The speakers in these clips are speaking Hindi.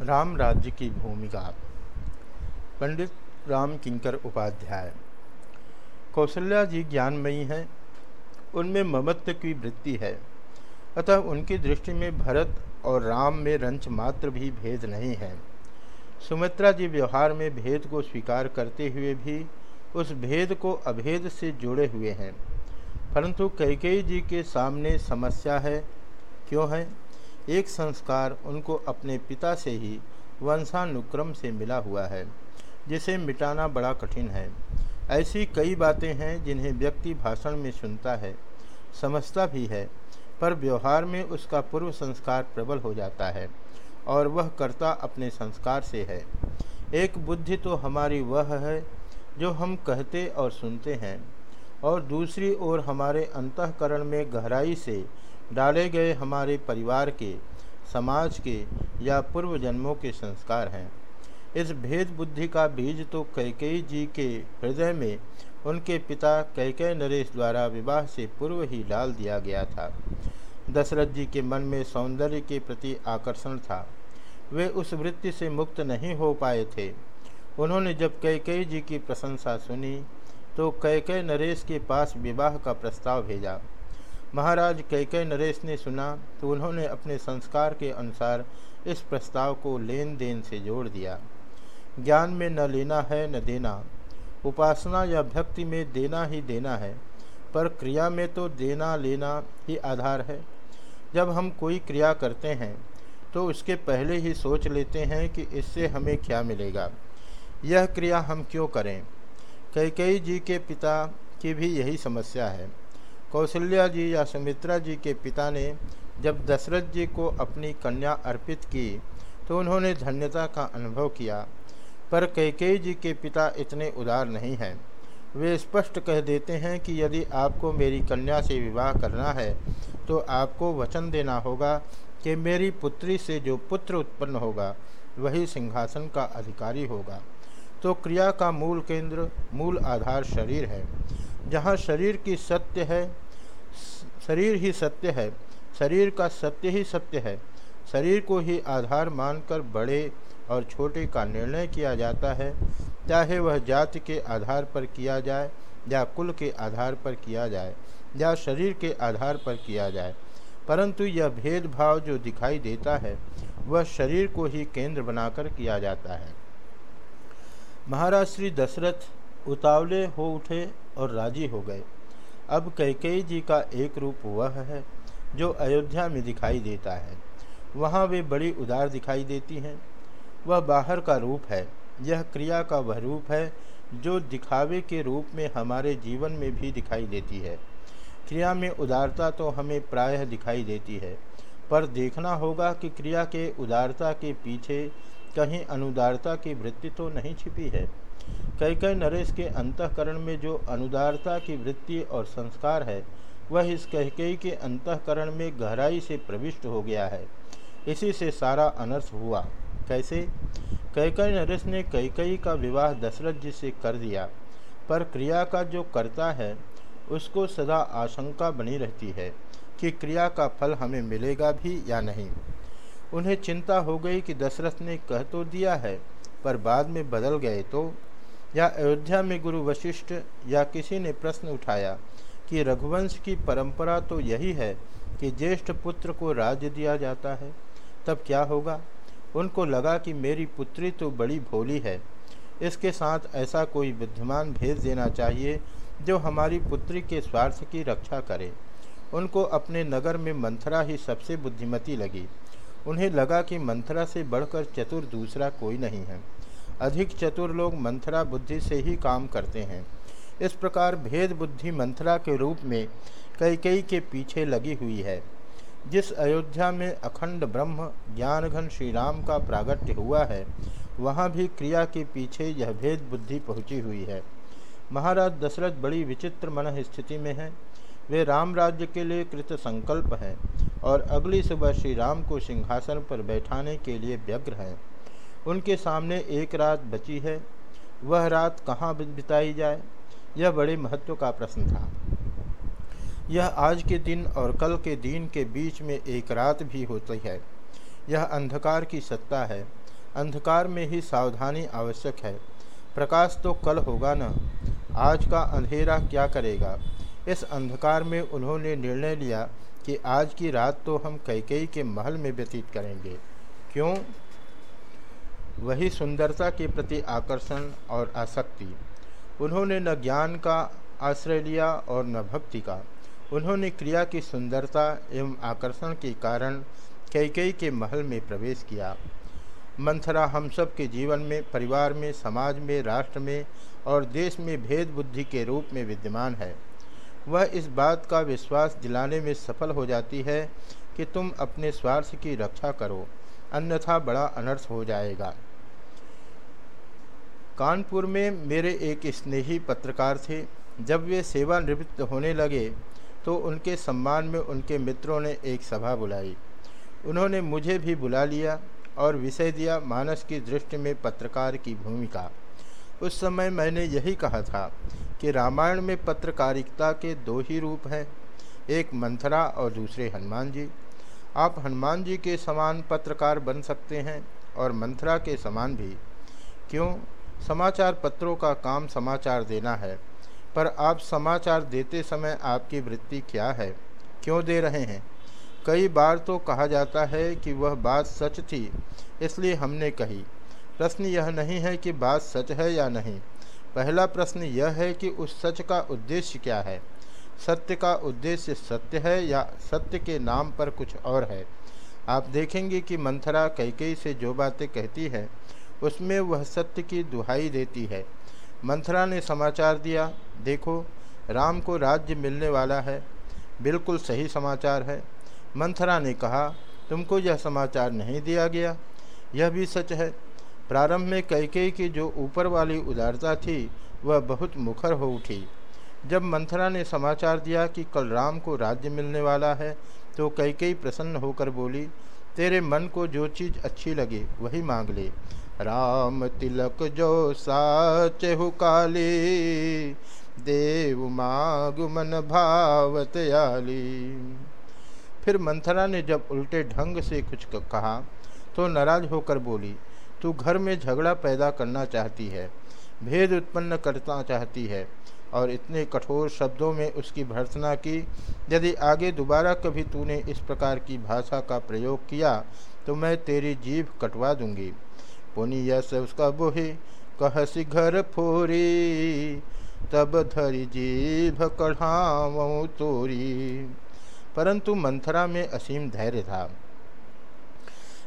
राम राज्य की भूमिका। पंडित राम किंकर उपाध्याय। कौशल्या जी ज्ञानमयी हैं। उनमें ममत्व की वृत्ति है। अतः उनकी दृष्टि में भरत और राम में रंच मात्र भी भेद नहीं है। सुमित्रा जी व्यवहार में भेद को स्वीकार करते हुए भी उस भेद को अभेद से जुड़े हुए हैं। परंतु कैकेयी जी के सामने समस्या है, क्यों है? एक संस्कार उनको अपने पिता से ही वंशानुक्रम से मिला हुआ है, जिसे मिटाना बड़ा कठिन है। ऐसी कई बातें हैं जिन्हें व्यक्ति भाषण में सुनता है, समझता भी है, पर व्यवहार में उसका पूर्व संस्कार प्रबल हो जाता है और वह कर्ता अपने संस्कार से है। एक बुद्धि तो हमारी वह है जो हम कहते और सुनते हैं और दूसरी ओर हमारे अंतकरण में गहराई से डाले गए हमारे परिवार के, समाज के या पूर्व जन्मों के संस्कार हैं। इस भेद बुद्धि का बीज तो कैकेयी जी के हृदय में उनके पिता कैके नरेश द्वारा विवाह से पूर्व ही डाल दिया गया था। दशरथ जी के मन में सौंदर्य के प्रति आकर्षण था। वे उस वृत्ति से मुक्त नहीं हो पाए थे। उन्होंने जब कैकेयी जी की प्रशंसा सुनी तो कैके नरेश के पास विवाह का प्रस्ताव भेजा। महाराज कैके नरेश ने सुना तो उन्होंने अपने संस्कार के अनुसार इस प्रस्ताव को लेन देन से जोड़ दिया। ज्ञान में न लेना है, न देना। उपासना या भक्ति में देना ही देना है, पर क्रिया में तो देना लेना ही आधार है। जब हम कोई क्रिया करते हैं तो उसके पहले ही सोच लेते हैं कि इससे हमें क्या मिलेगा। यह क्रिया हम क्यों करें? कैकेयी जी के पिता की भी यही समस्या है। कौशल्या जी या सुमित्रा जी के पिता ने जब दशरथ जी को अपनी कन्या अर्पित की तो उन्होंने धन्यता का अनुभव किया। पर कैकेयी जी के पिता इतने उदार नहीं हैं। वे स्पष्ट कह देते हैं कि यदि आपको मेरी कन्या से विवाह करना है तो आपको वचन देना होगा कि मेरी पुत्री से जो पुत्र उत्पन्न होगा, वही सिंहासन का अधिकारी होगा। तो क्रिया का मूल केंद्र, मूल आधार शरीर है। जहाँ शरीर की सत्य है शरीर ही सत्य है, शरीर का सत्य ही सत्य है। शरीर को ही आधार मानकर बड़े और छोटे का निर्णय किया जाता है। चाहे वह जाति के आधार पर किया जाए या कुल के आधार पर किया जाए या शरीर के आधार पर किया जाए, परंतु यह भेदभाव जो दिखाई देता है, वह शरीर को ही केंद्र बनाकर किया जाता है। महाराज श्री दशरथ उतावले हो उठे और राज़ी हो गए। अब कैकेयी जी का एक रूप वह है, जो अयोध्या में दिखाई देता है। वहाँ वे बड़ी उदार दिखाई देती हैं। वह बाहर का रूप है, यह क्रिया का वह रूप है, जो दिखावे के रूप में हमारे जीवन में भी दिखाई देती है। क्रिया में उदारता तो हमें प्रायः दिखाई देती है, पर देखना होगा कि क्रिया के उदारता के पीछे कहीं अनुदारता की वृत्ति तो नहीं छिपी है। कई कई नरेश के अंतकरण में जो अनुदारता की वृत्ति और संस्कार है, वह इस कहकई के अंतकरण में गहराई से प्रविष्ट हो गया है। इसी से सारा अनर्थ हुआ। कैसे? कैकई नरेश ने कैकई का विवाह दशरथ जी से कर दिया, पर क्रिया का जो करता है, उसको सदा आशंका बनी रहती है कि क्रिया का फल हमें मिलेगा भी या नहीं। उन्हें चिंता हो गई कि दशरथ ने कह तो दिया है, पर बाद में बदल गए तो या अयोध्या में गुरु वशिष्ठ या किसी ने प्रश्न उठाया कि रघुवंश की परंपरा तो यही है कि ज्येष्ठ पुत्र को राज्य दिया जाता है, तब क्या होगा? उनको लगा कि मेरी पुत्री तो बड़ी भोली है। इसके साथ ऐसा कोई विद्यमान भेज देना चाहिए जो हमारी पुत्री के स्वार्थ की रक्षा करे। उनको अपने नगर में मंथरा ही सबसे बुद्धिमती लगी। उन्हें लगा कि मंथरा से बढ़कर चतुर दूसरा कोई नहीं है। अधिक चतुर लोग मंथरा बुद्धि से ही काम करते हैं। इस प्रकार भेद बुद्धि मंथरा के रूप में कई कई के पीछे लगी हुई है। जिस अयोध्या में अखंड ब्रह्म ज्ञान घन श्री राम का प्रागट्य हुआ है, वहाँ भी क्रिया के पीछे यह भेद बुद्धि पहुँची हुई है। महाराज दशरथ बड़ी विचित्र मन स्थिति में हैं। वे राम राज्य के लिए कृत संकल्प हैं और अगली सुबह श्री राम को सिंहासन पर बैठाने के लिए व्यग्र हैं। उनके सामने एक रात बची है। वह रात कहाँ बिताई जाए, यह बड़े महत्व का प्रश्न था। यह आज के दिन और कल के दिन के बीच में एक रात भी होती है। यह अंधकार की सत्ता है। अंधकार में ही सावधानी आवश्यक है। प्रकाश तो कल होगा न। आज का अंधेरा क्या करेगा? इस अंधकार में उन्होंने निर्णय लिया कि आज की रात तो हम कैकई के महल में व्यतीत करेंगे। क्यों? वही सुंदरता के प्रति आकर्षण और आसक्ति। उन्होंने न ज्ञान का आश्रय लिया और न भक्ति का। उन्होंने क्रिया की सुंदरता एवं आकर्षण के कारण कैकई के महल में प्रवेश किया। मंथरा, हम सब के जीवन में, परिवार में, समाज में, राष्ट्र में और देश में भेद बुद्धि के रूप में विद्यमान है। वह इस बात का विश्वास दिलाने में सफल हो जाती है कि तुम अपने स्वार्थ की रक्षा करो, अन्यथा बड़ा अनर्थ हो जाएगा। कानपुर में मेरे एक स्नेही पत्रकार थे। जब वे सेवानिवृत्त होने लगे तो उनके सम्मान में उनके मित्रों ने एक सभा बुलाई। उन्होंने मुझे भी बुला लिया और विषय दिया मानस की दृष्टि में पत्रकार की भूमिका। उस समय मैंने यही कहा था कि रामायण में पत्रकारिता के दो ही रूप हैं, एक मंथरा और दूसरे हनुमान जी। आप हनुमान जी के समान पत्रकार बन सकते हैं और मंथरा के समान भी। क्यों? समाचार पत्रों का काम समाचार देना है। पर आप समाचार देते समय आपकी वृत्ति क्या है? क्यों दे रहे हैं? कई बार तो कहा जाता है कि वह बात सच थी, इसलिए हमने कही। प्रश्न यह नहीं है कि बात सच है या नहीं। पहला प्रश्न यह है कि उस सच का उद्देश्य क्या है? सत्य का उद्देश्य सत्य है या सत्य के नाम पर कुछ और है? आप देखेंगे कि मंथरा कैकई से जो बातें कहती है उसमें वह सत्य की दुहाई देती है। मंथरा ने समाचार दिया, देखो, राम को राज्य मिलने वाला है। बिल्कुल सही समाचार है। मंथरा ने कहा, तुमको यह समाचार नहीं दिया गया? यह भी सच है। प्रारंभ में कैकेयी की जो ऊपर वाली उदारता थी, वह बहुत मुखर हो उठी। जब मंथरा ने समाचार दिया कि कल राम को राज्य मिलने वाला है तो कैकेयी प्रसन्न होकर बोली, तेरे मन को जो चीज़ अच्छी लगे, वही मांग ले। राम तिलक जो साचहु काली, देव माग मन भावत आली फिर मंथरा ने जब उल्टे ढंग से कुछ कहा तो नाराज़ होकर बोली, तू घर में झगड़ा पैदा करना चाहती है, भेद उत्पन्न करना चाहती है, और इतने कठोर शब्दों में उसकी भर्सना की, यदि आगे दोबारा कभी तूने इस प्रकार की भाषा का प्रयोग किया तो मैं तेरी जीभ कटवा दूँगी। पुनियस उसका घर फोरी, तब धरी जीभ कढ़ाव तोरी। परंतु मंथरा में असीम धैर्य था।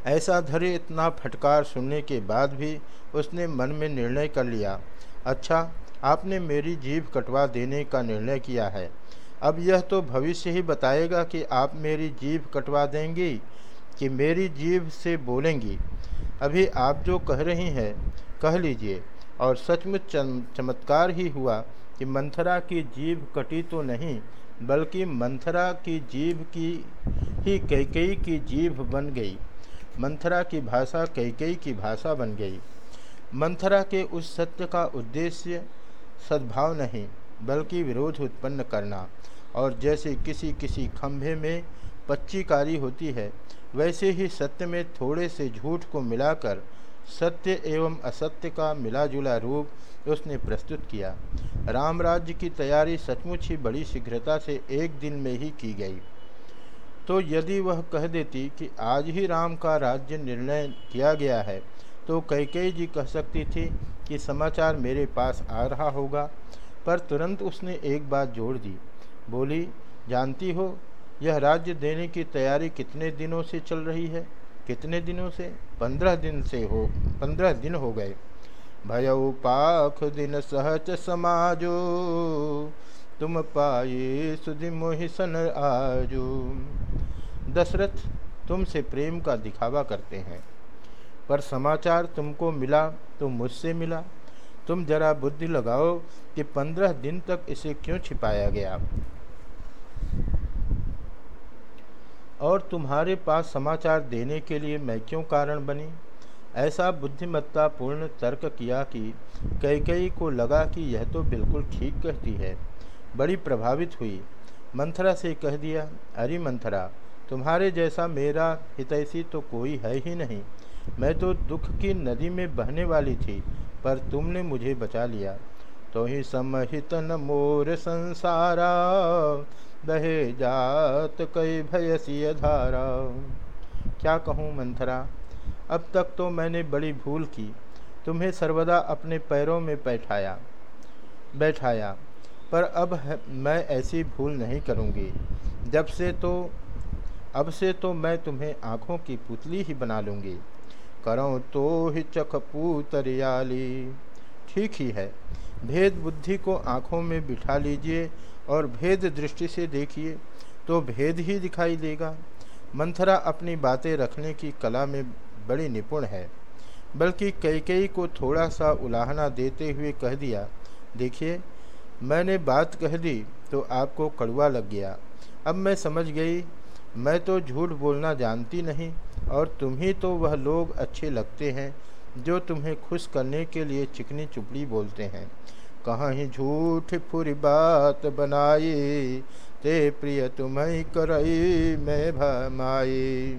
ऐसा धैर्य इतना फटकार सुनने के बाद भी उसने मन में निर्णय कर लिया। अच्छा आपने मेरी जीभ कटवा देने का निर्णय किया है। अब यह तो भविष्य ही बताएगा कि आप मेरी जीभ कटवा देंगी। कि मेरी जीभ से बोलेंगी। अभी आप जो कह रही हैं, कह लीजिए। और सचमुच चमत्कार ही हुआ कि मंथरा की जीभ कटी तो नहीं, बल्कि मंथरा की जीभ की ही कैकई की जीभ बन गई। मंथरा की भाषा कैकई की भाषा बन गई। मंथरा के उस सत्य का उद्देश्य सद्भाव नहीं, बल्कि विरोध उत्पन्न करना। और जैसे किसी किसी खंभे में पच्चीकारी होती है वैसे ही सत्य में थोड़े से झूठ को मिलाकर सत्य एवं असत्य का मिला जुला रूप उसने प्रस्तुत किया। राम राज्य की तैयारी सचमुच ही बड़ी शीघ्रता से एक दिन में ही की गई। तो यदि वह कह देती कि आज ही राम का राज्य निर्णय किया गया है तो कैकेयी जी कह सकती थी कि समाचार मेरे पास आ रहा होगा, पर तुरंत उसने एक बात जोड़ दी। बोली, जानती हो यह राज्य देने की तैयारी कितने दिनों से चल रही है? कितने दिनों से? पंद्रह दिन से हो, पंद्रह दिन हो गए। भय पाख दिन सहज समाजो, तुम पाए सुधि मोहिसन आजो। दशरथ तुमसे प्रेम का दिखावा करते हैं। पर समाचार तुमको मिला तो मुझसे मिला। तुम जरा बुद्धि लगाओ कि पंद्रह दिन तक इसे क्यों छिपाया गया? और तुम्हारे पास समाचार देने के लिए मैं क्यों कारण बनी? ऐसा बुद्धिमत्ता पूर्ण तर्क किया कि कई कई को लगा कि यह तो बिल्कुल ठीक कहती है। बड़ी प्रभावित हुई। मंथरा से कह दिया, अरे मंथरा, तुम्हारे जैसा मेरा हितैषी तो कोई है ही नहीं। मैं तो दुख की नदी में बहने वाली थी, पर तुमने मुझे बचा लिया। तो ही समहित न मोर संसारा बहे जात कई भयसी धारा। क्या कहूँ मंथरा, अब तक तो मैंने बड़ी भूल की, तुम्हें सर्वदा अपने पैरों में बैठाया बैठाया, पर अब मैं ऐसी भूल नहीं करूँगी। जब से तो अब से तो मैं तुम्हें आँखों की पुतली ही बना लूँगी। करो तो ही चख पूतरियाली, ठीक ही है, भेद बुद्धि को आँखों में बिठा लीजिए और भेद दृष्टि से देखिए तो भेद ही दिखाई देगा। मंथरा अपनी बातें रखने की कला में बड़ी निपुण है, बल्कि कई कई को थोड़ा सा उलाहना देते हुए कह दिया, देखिए, मैंने बात कह दी तो आपको कड़वा लग गया। अब मैं समझ गई, मैं तो झूठ बोलना जानती नहीं और तुम ही तो वह लोग अच्छे लगते हैं जो तुम्हें खुश करने के लिए चिकनी चुपड़ी बोलते हैं। कहाँ झूठ फुरी बात बनाई, ते प्रिय तुम्हें करई, मैं भमाई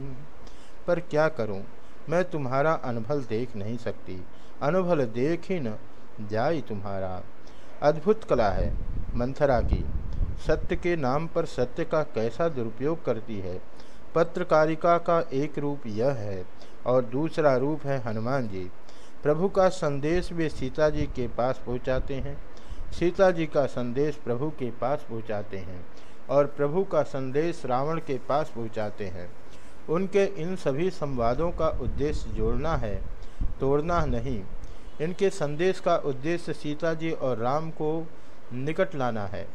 पर क्या करूँ? मैं तुम्हारा अनुभल देख नहीं सकती। अनुभल देख ही न जाई तुम्हारा। अद्भुत कला है मंथरा की। सत्य के नाम पर सत्य का कैसा दुरुपयोग करती है? पत्रकारिका का एक रूप यह है और दूसरा रूप है हनुमान जी। प्रभु का संदेश वे सीता जी के पास पहुंचाते हैं। सीता जी का संदेश प्रभु के पास पहुंचाते हैं और प्रभु का संदेश रावण के पास पहुंचाते हैं। उनके इन सभी संवादों का उद्देश्य जोड़ना है, तोड़ना नहीं। इनके संदेश का उद्देश्य सीता जी और राम को निकट लाना है।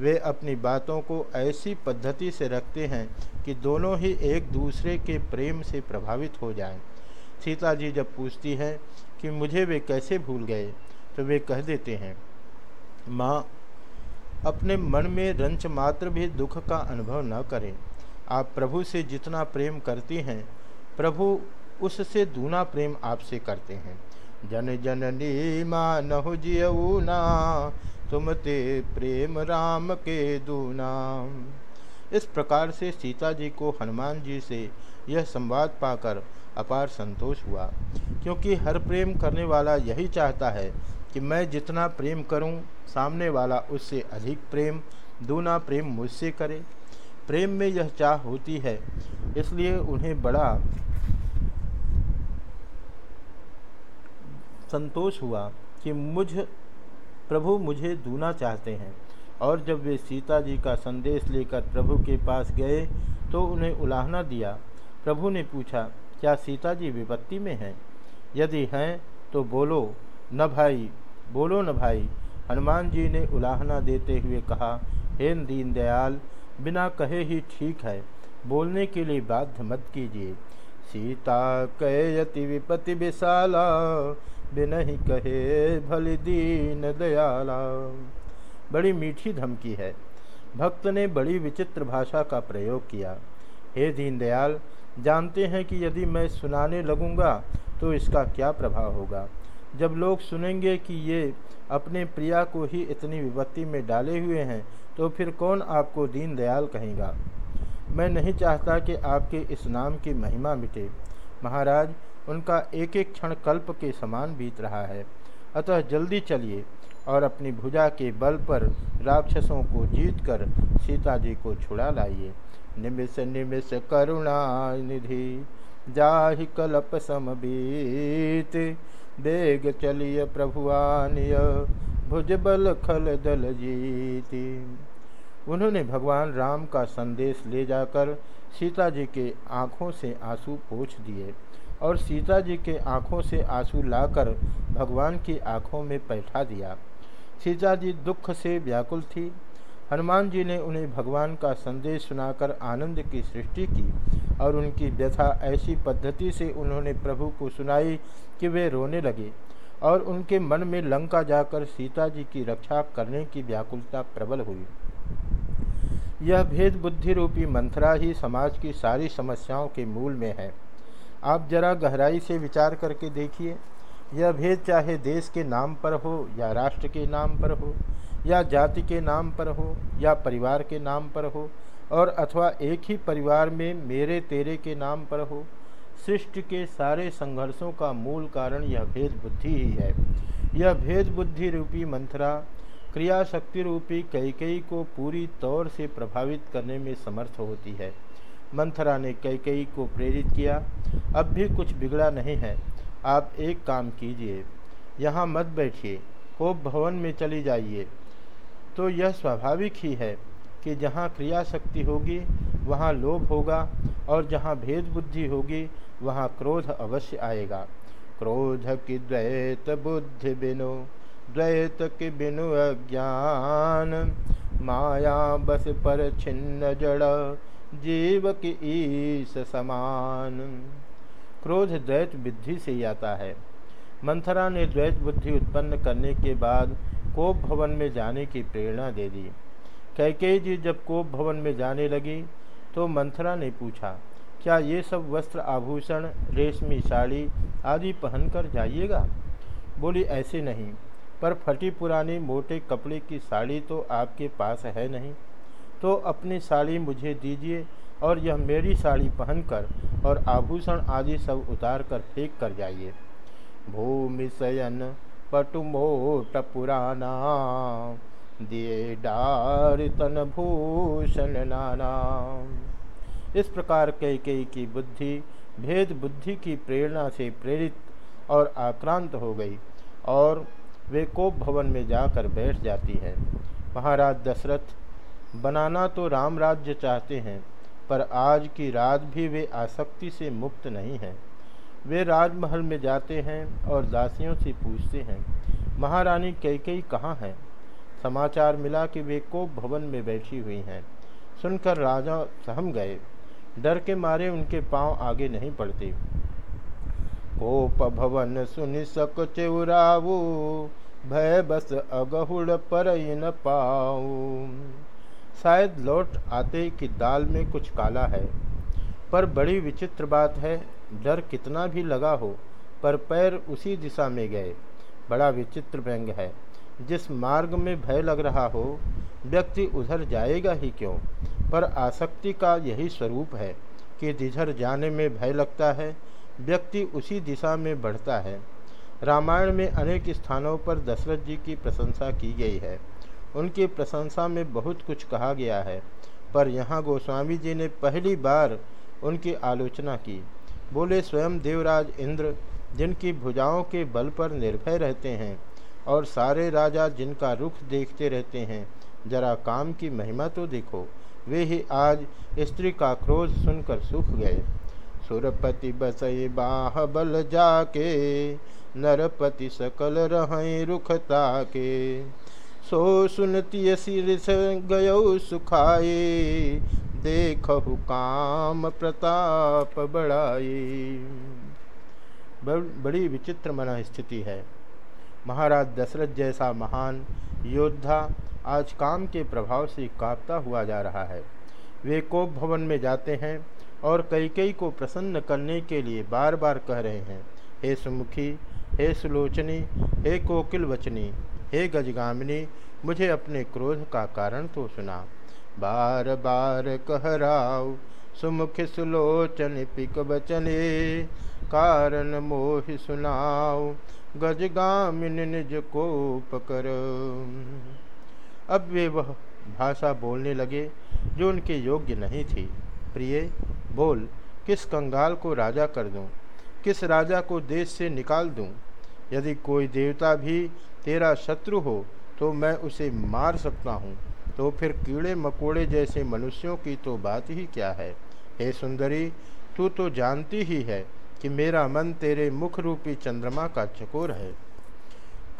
वे अपनी बातों को ऐसी पद्धति से रखते हैं कि दोनों ही एक दूसरे के प्रेम से प्रभावित हो जाएँ। सीता जी जब पूछती हैं कि मुझे वे कैसे भूल गए? तो वे कह देते हैं, माँ, अपने मन में रंच मात्र भी दुख का अनुभव न करें। आप प्रभु से जितना प्रेम करती हैं, प्रभु उससे दूना प्रेम आपसे करते हैं। जन जननी मानहु जियऊना तुम ते प्रेम राम के दूना। इस प्रकार से सीता जी को हनुमान जी से यह संवाद पाकर अपार संतोष हुआ क्योंकि हर प्रेम करने वाला यही चाहता है कि मैं जितना प्रेम करूँ, सामने वाला उससे अधिक प्रेम दूना प्रेम मुझसे करे। प्रेम में यह चाह होती है इसलिए उन्हें बड़ा संतोष हुआ कि मुझ प्रभु मुझे दूना चाहते हैं। और जब वे सीता जी का संदेश लेकर प्रभु के पास गए तो उन्हें उलाहना दिया। प्रभु ने पूछा क्या सीता जी विपत्ति में हैं? यदि हैं तो बोलो, न भाई, बोलो न भाई। हनुमान जी ने उलाहना देते हुए कहा, हे दीनदयाल, बिना कहे ही ठीक है। बोलने के लिए बाध्य मत कीजिए। सीता कहती विपति विशाला, बिना ही कहे भली दीन दयाला बड़ी मीठी धमकी है। भक्त ने बड़ी विचित्र भाषा का प्रयोग किया। हे दीनदयाल जानते हैं कि यदि मैं सुनाने लगूँगा तो इसका क्या प्रभाव होगा? जब लोग सुनेंगे कि ये अपने प्रिया को ही इतनी विपत्ति में डाले हुए हैं तो फिर कौन आपको दीन दयाल कहेगा? मैं नहीं चाहता कि आपके इस नाम की महिमा मिटे। महाराज, उनका एक एक क्षण कल्प के समान बीत रहा है। अतः जल्दी चलिए और अपनी भुजा के बल पर राक्षसों को जीत कर सीता जी को छुड़ा लाइए। निमिष निमिष करुणा निधि, जाहि कलप समबीत बेग चलिय प्रभुआनिय भुजबल खल दल जीती। उन्होंने भगवान राम का संदेश ले जाकर सीता जी के आँखों से आँसू पोछ दिए और सीता जी के आँखों से आँसू लाकर भगवान की आँखों में बैठा दिया। सीता जी दुख से व्याकुल थी। हनुमान जी ने उन्हें भगवान का संदेश सुनाकर आनंद की सृष्टि की और उनकी व्यथा ऐसी पद्धति से उन्होंने प्रभु को सुनाई कि वे रोने लगे और उनके मन में लंका जाकर सीता जी की रक्षा करने की व्याकुलता प्रबल हुई। यह भेद बुद्धि रूपी मंथरा ही समाज की सारी समस्याओं के मूल में है। आप जरा गहराई से विचार करके देखिए। यह भेद चाहे देश के नाम पर हो या राष्ट्र के नाम पर हो या जाति के नाम पर हो या परिवार के नाम पर हो और अथवा एक ही परिवार में मेरे तेरे के नाम पर हो, सृष्टि के सारे संघर्षों का मूल कारण यह भेद बुद्धि ही है। यह भेद बुद्धि रूपी मंथरा क्रिया शक्ति रूपी कैकई को पूरी तौर से प्रभावित करने में समर्थ होती है। मंथरा ने कैकई को प्रेरित किया, अब भी कुछ बिगड़ा नहीं है, आप एक काम कीजिए, यहाँ मत बैठिए, कोप भवन में चली जाइए। तो यह स्वाभाविक ही है कि जहाँ क्रिया शक्ति होगी, वहाँ लोभ होगा और जहाँ भेद बुद्धि होगी, वहाँ क्रोध अवश्य आएगा। क्रोध की द्वैत बुद्धि बिनु, द्वैत के बिनु अज्ञान। माया बस पर छिन्न जड़, जीव की ईस समान। क्रोध द्वैत बुद्धि से ही आता है। मंथरा ने द्वैत बुद्धि उत्पन्न करने के बाद कोप भवन में जाने की प्रेरणा दे दी। कैके जी जब कोप भवन में जाने लगी तो मंथरा ने पूछा, क्या ये सब वस्त्र आभूषण, रेशमी साड़ी आदि पहनकर जाइएगा? बोली, ऐसे नहीं, पर फटी पुरानी मोटे कपड़े की साड़ी तो आपके पास है नहीं। तो अपनी साड़ी मुझे दीजिए और यह मेरी साड़ी पहनकर और आभूषण आदि सब उतार कर फेंक कर जाइए। भूमि शयन पटुमोट पुराना दिए डार तन भूषण नाना। इस प्रकार कई कई की बुद्धि, भेद बुद्धि की प्रेरणा से प्रेरित और आक्रांत हो गई और वे कोप भवन में जाकर बैठ जाती है। महाराज दशरथ, बनाना तो राम राज्य चाहते हैं, पर आज की रात भी वे आसक्ति से मुक्त नहीं हैं। वे राजमहल में जाते हैं और दासियों से पूछते हैं, महारानी कई कई कहाँ हैं? समाचार मिला कि वे कोप भवन में बैठी हुई हैं। सुनकर राजा सहम गए। डर के मारे उनके पाँव आगे नहीं पड़ते कोप भवन सुन सक चेउराऊ भय बस अगहुड़ पर न पाऊ। शायद लौट आते कि दाल में कुछ काला है। पर बड़ी विचित्र बात है डर कितना भी लगा हो, पर पैर उसी दिशा में गए। बड़ा विचित्र व्यंग है। जिस मार्ग में भय लग रहा हो, व्यक्ति उधर जाएगा ही क्यों? पर आसक्ति का यही स्वरूप है कि जिधर जाने में भय लगता है, व्यक्ति उसी दिशा में बढ़ता है। रामायण में अनेक स्थानों पर दशरथ जी की प्रशंसा की गई है। उनकी प्रशंसा में बहुत कुछ कहा गया है, पर यहाँ गोस्वामी जी ने पहली बार उनकी आलोचना की। बोले, स्वयं देवराज इंद्र, जिनकी भुजाओं के बल पर निर्भय रहते हैं और सारे राजा जिनका रुख देखते रहते हैं, जरा काम की महिमा तो देखो। वे ही आज स्त्री का क्रोध सुनकर सूख गए। सुरपति बसई बाह बल जाके, नरपति सकल रहें रुखता के सो सुनती सिर गयो सुखाए देखहु काम प्रताप बड़ाई। बड़ी विचित्र मना स्थिति है। महाराज दशरथ जैसा महान योद्धा आज काम के प्रभाव से कांपता हुआ जा रहा है। वे कोप भवन में जाते हैं और कई कई को प्रसन्न करने के लिए बार बार कह रहे हैं, हे सुमुखी, हे सुलोचनी, हे कोकिल वचनी, हे गजगामिनी, मुझे अपने क्रोध का कारण तो सुना। बार बार कहराव, सुमुख सुलोचन पिक बचने, कारण मोहि सुनाओ गजगामिन निज को पकर अब वे वह भाषा बोलने लगे, जो उनके योग्य नहीं थी प्रिय, बोल, किस कंगाल को राजा कर दूँ? किस राजा को देश से निकाल दूँ? यदि कोई देवता भी तेरा शत्रु हो तो मैं उसे मार सकता हूँ तो फिर कीड़े मकोड़े जैसे मनुष्यों की तो बात ही क्या है? हे सुंदरी, तू तो जानती ही है कि मेरा मन तेरे मुख रूपी चंद्रमा का चकोर है।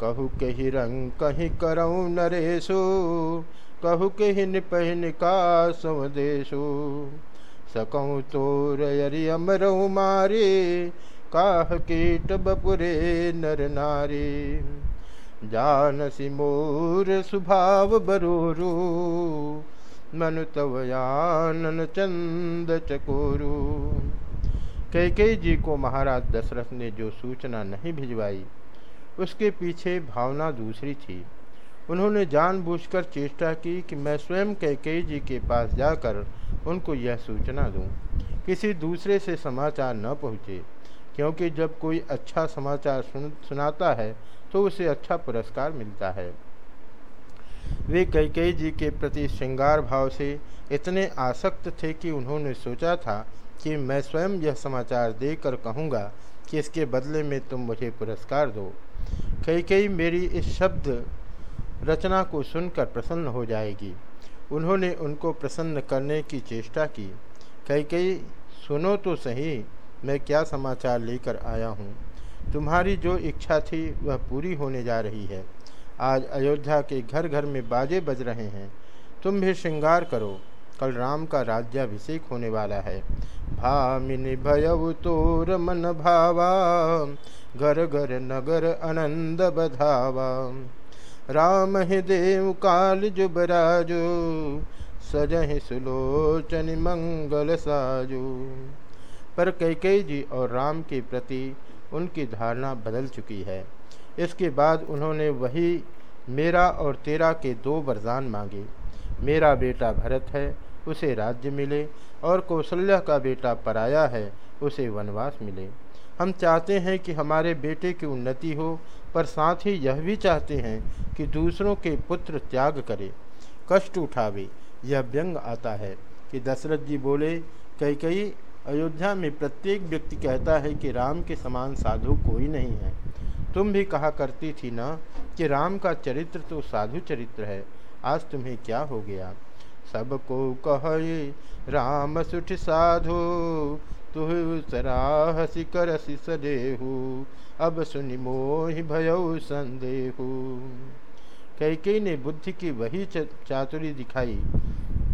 कहु कही रंग कहीं करऊँ कहु कही निपहन का स्वदेशु सकऊँ तोर यरि अमरऊ मारे, काह कीट बपुरे नर नारी। जानसी मोर स्वभाव बरोरू, मनु तवयानन चंद चकोरू कैके जी को महाराज दशरथ ने जो सूचना नहीं भिजवाई, उसके पीछे भावना दूसरी थी उन्होंने जानबूझकर चेष्टा की कि मैं स्वयं कैकेयी जी के पास जाकर उनको यह सूचना दूँ। किसी दूसरे से समाचार न पहुँचे, क्योंकि जब कोई अच्छा समाचार सुन, सुनाता है तो उसे अच्छा पुरस्कार मिलता है। वे कैकेयी जी के प्रति श्रृंगार भाव से इतने आसक्त थे कि उन्होंने सोचा था कि मैं स्वयं यह समाचार देकर कहूँगा कि इसके बदले में तुम मुझे पुरस्कार दो। कैकेयी मेरी इस शब्द रचना को सुनकर प्रसन्न हो जाएगी। उन्होंने उनको प्रसन्न करने की चेष्टा की। कई कई सुनो तो सही, मैं क्या समाचार लेकर आया हूँ? तुम्हारी जो इच्छा थी, वह पूरी होने जा रही है। आज अयोध्या के घर घर में बाजे बज रहे हैं। तुम भी श्रृंगार करो। कल राम का राज्याभिषेक होने वाला है। भामिनी भयव तोर मन भावा घर घर नगर आनंद बधावा। राम ही देव काल जुबराजो सजहि सुलोचन मंगल साजो। पर कैकई जी और राम के प्रति उनकी धारणा बदल चुकी है। इसके बाद उन्होंने वही मेरा और तेरा के दो वरदान मांगे। मेरा बेटा भरत है, उसे राज्य मिले और कौशल्या का बेटा पराया है, उसे वनवास मिले। हम चाहते हैं कि हमारे बेटे की उन्नति हो, पर साथ ही यह भी चाहते हैं कि दूसरों के पुत्र त्याग करे। कष्ट उठावे, यह व्यंग आता है कि दशरथ जी बोले कई कई अयोध्या में प्रत्येक व्यक्ति कहता है कि राम के समान साधु कोई नहीं है। तुम भी कहा करती थी ना कि राम का चरित्र तो साधु चरित्र है। आज तुम्हें क्या हो गया? सबको कहे, राम सुठ साधु, तुह सराहसी करसी सदेहू अब सुनि मोहि भयो संदेहू। कैके ने बुद्धि की वही चातुरी दिखाई।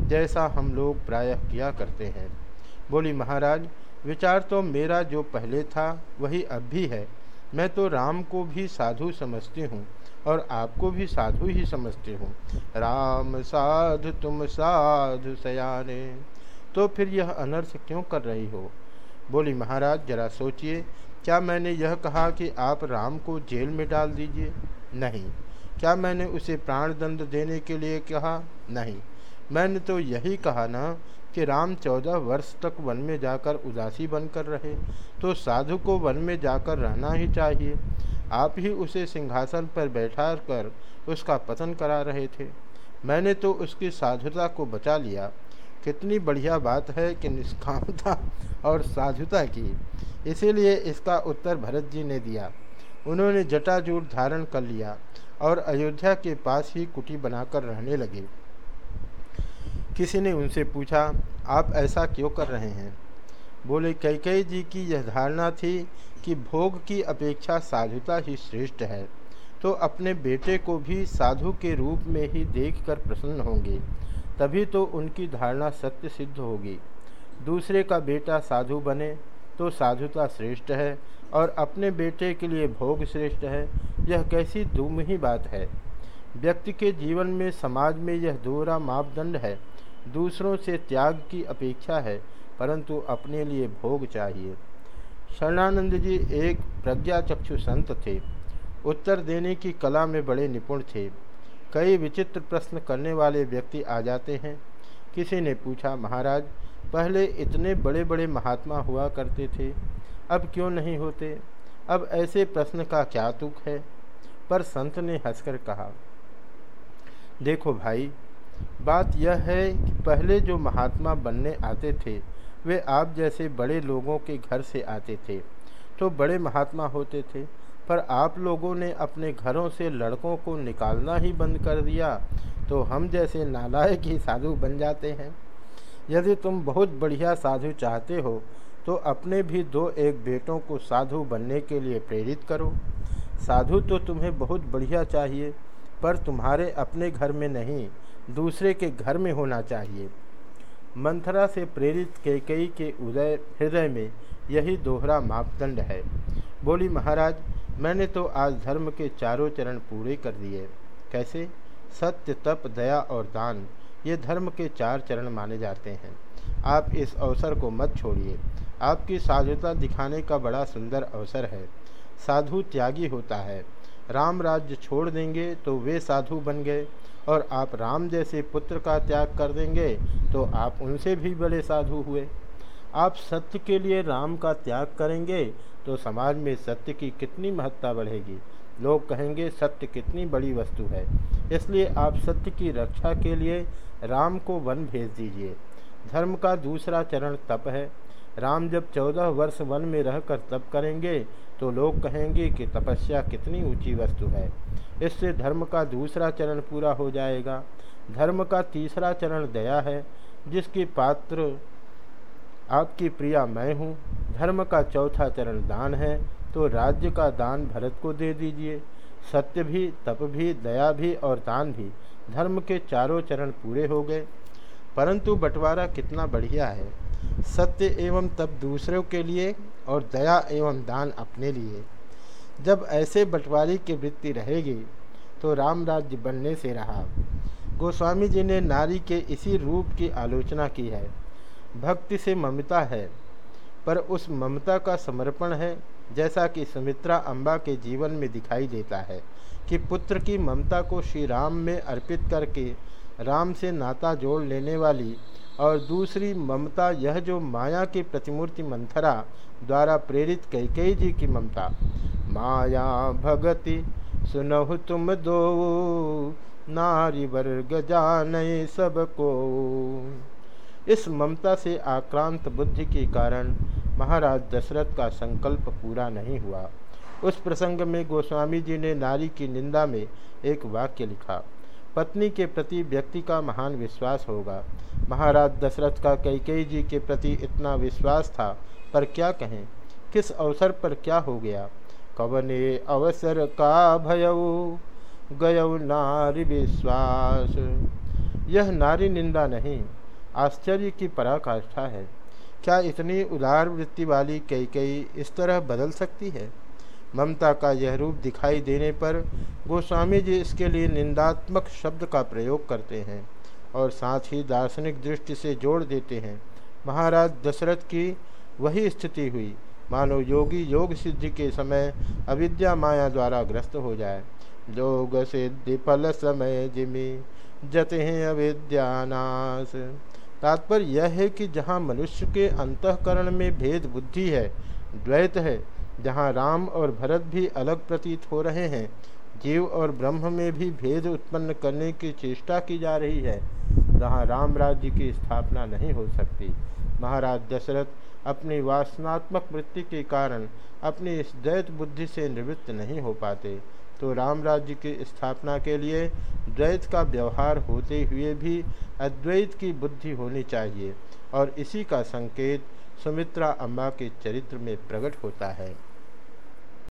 जैसा हम लोग प्रायः किया करते हैं। बोली, महाराज, विचार तो मेरा जो पहले था, वही अब भी है। मैं तो राम को भी साधु समझती हूँ और आपको भी साधु ही समझती हूँ। राम साधु, तुम साधु, सयाने। तो फिर यह अनर्थ क्यों कर रही हो? बोली, महाराज, जरा सोचिए, क्या मैंने यह कहा कि आप राम को जेल में डाल दीजिए? नहीं। क्या मैंने उसे प्राण दंड देने के लिए कहा? नहीं। मैंने तो यही कहा ना कि राम चौदह वर्ष तक वन में जाकर उदासी बनकर रहे तो साधु को वन में जाकर रहना ही चाहिए। आप ही उसे सिंहासन पर बैठा कर उसका पतन करा रहे थे। मैंने तो उसकी साधुता को बचा लिया। कितनी बढ़िया बात है कि निष्कामता और साधुता की। इसीलिए इसका उत्तर भरत जी ने दिया। उन्होंने जटाजूट धारण कर लिया और अयोध्या के पास ही कुटी बनाकर रहने लगे। किसी ने उनसे पूछा, आप ऐसा क्यों कर रहे हैं? बोले कैकई जी की यह धारणा थी कि भोग की अपेक्षा साधुता ही श्रेष्ठ है। तो अपने बेटे को भी साधु के रूप में ही देखकर प्रसन्न होंगे, तभी तो उनकी धारणा सत्य सिद्ध होगी। दूसरे का बेटा साधु बने तो साधुता श्रेष्ठ है, और अपने बेटे के लिए भोग श्रेष्ठ है, यह कैसी दुमही बात है। व्यक्ति के जीवन में समाज में यह दोहरा मापदंड है। दूसरों से त्याग की अपेक्षा है, परंतु अपने लिए भोग चाहिए। शरणानंद जी एक प्रज्ञाचक्षु संत थे। उत्तर देने की कला में बड़े निपुण थे। कई विचित्र प्रश्न करने वाले व्यक्ति आ जाते हैं। किसी ने पूछा, महाराज, पहले इतने बड़े बड़े महात्मा हुआ करते थे, अब क्यों नहीं होते? अब ऐसे प्रश्न का क्या तुक है? पर संत ने हंसकर कहा, देखो भाई बात यह है कि पहले जो महात्मा बनने आते थे, वे आप जैसे बड़े लोगों के घर से आते थे। तो बड़े महात्मा होते थे, पर आप लोगों ने अपने घरों से लड़कों को निकालना ही बंद कर दिया तो हम जैसे नालायक ही साधु बन जाते हैं। यदि तुम बहुत बढ़िया साधु चाहते हो तो अपने भी दो एक बेटों को साधु बनने के लिए प्रेरित करो। साधु तो तुम्हें बहुत बढ़िया चाहिए, पर तुम्हारे अपने घर में नहीं दूसरे के घर में होना चाहिए। मंथरा से प्रेरित कैकई के उदय, हृदय में यही दोहरा मापदंड है। बोली, महाराज, मैंने तो आज धर्म के चारों चरण पूरे कर दिए। कैसे? सत्य, तप, दया और दान, ये धर्म के चार चरण माने जाते हैं। आप इस अवसर को मत छोड़िए। आपकी साधुता दिखाने का बड़ा सुंदर अवसर है। साधु त्यागी होता है। राम राज्य छोड़ देंगे तो वे साधु बन गए। और आप राम जैसे पुत्र का त्याग कर देंगे तो आप उनसे भी बड़े साधु हुए। आप सत्य के लिए राम का त्याग करेंगे तो समाज में सत्य की कितनी महत्ता बढ़ेगी? लोग कहेंगे, सत्य कितनी बड़ी वस्तु है। इसलिए आप सत्य की रक्षा के लिए राम को वन भेज दीजिए। धर्म का दूसरा चरण तप है। राम जब चौदह वर्ष वन में रहकर तप करेंगे तो लोग कहेंगे कि तपस्या कितनी ऊँची वस्तु है। इससे धर्म का दूसरा चरण पूरा हो जाएगा। धर्म का तीसरा चरण दया है, जिसकी पात्र आपकी प्रिया मैं हूँ। धर्म का चौथा चरण दान है तो राज्य का दान भरत को दे दीजिए। सत्य भी, तप भी, दया भी और दान भी धर्म के चारों चरण पूरे हो गए। परंतु बंटवारा कितना बढ़िया है। सत्य एवं तप दूसरों के लिए और दया एवं दान अपने लिए। जब ऐसे बंटवारी की वृत्ति रहेगी तो राम राज्य बनने से रहा। गोस्वामी जी ने नारी के इसी रूप की आलोचना की है। भक्ति से ममता है, पर उस ममता का समर्पण है, जैसा कि सुमित्रा अम्बा के जीवन में दिखाई देता है, कि पुत्र की ममता को श्री राम में अर्पित करके राम से नाता जोड़ लेने वाली और दूसरी ममता यह जो माया की प्रतिमूर्ति मंथरा द्वारा प्रेरित कैकेयी जी की ममता। माया भगति, सुनहु तुम दो। नारी वर्ग जान सबको। इस ममता से आक्रांत बुद्धि के कारण महाराज दशरथ का संकल्प पूरा नहीं हुआ। उस प्रसंग में गोस्वामी जी ने नारी की निंदा में एक वाक्य लिखा, पत्नी के प्रति व्यक्ति का महान विश्वास होगा महाराज दशरथ का कैकेयी जी के प्रति इतना विश्वास था पर क्या कहें? किस अवसर पर क्या हो गया? कवने अवसर का भय गय नारी विश्वास। यह नारी निंदा नहीं, आश्चर्य की पराकाष्ठा है। क्या इतनी उदार वृत्ति वाली कई कई इस तरह बदल सकती है? ममता का यह रूप दिखाई देने पर गोस्वामी जी इसके लिए निंदात्मक शब्द का प्रयोग करते हैं और साथ ही दार्शनिक दृष्टि से जोड़ देते हैं। महाराज दशरथ की वही स्थिति हुई। मानो योगी योग सिद्धि के समय अविद्या माया द्वारा ग्रस्त हो जाए। योग सिद्धि फल समय जिमी, जत हैं अविद्यानाश तात्पर्य यह है कि जहाँ मनुष्य के अंतकरण में भेद बुद्धि है, द्वैत है, जहाँ राम और भरत भी अलग प्रतीत हो रहे हैं, जीव और ब्रह्म में भी भेद उत्पन्न करने की चेष्टा की जा रही है जहाँ राम राज्य की स्थापना नहीं हो सकती। महाराज दशरथ अपनी वासनात्मक वृत्ति के कारण अपनी इस द्वैत बुद्धि से निवृत्त नहीं हो पाते। तो राम राज्य की स्थापना के लिए द्वैत का व्यवहार होते हुए भी अद्वैत की बुद्धि होनी चाहिए और इसी का संकेत सुमित्रा अम्बा के चरित्र में प्रकट होता है।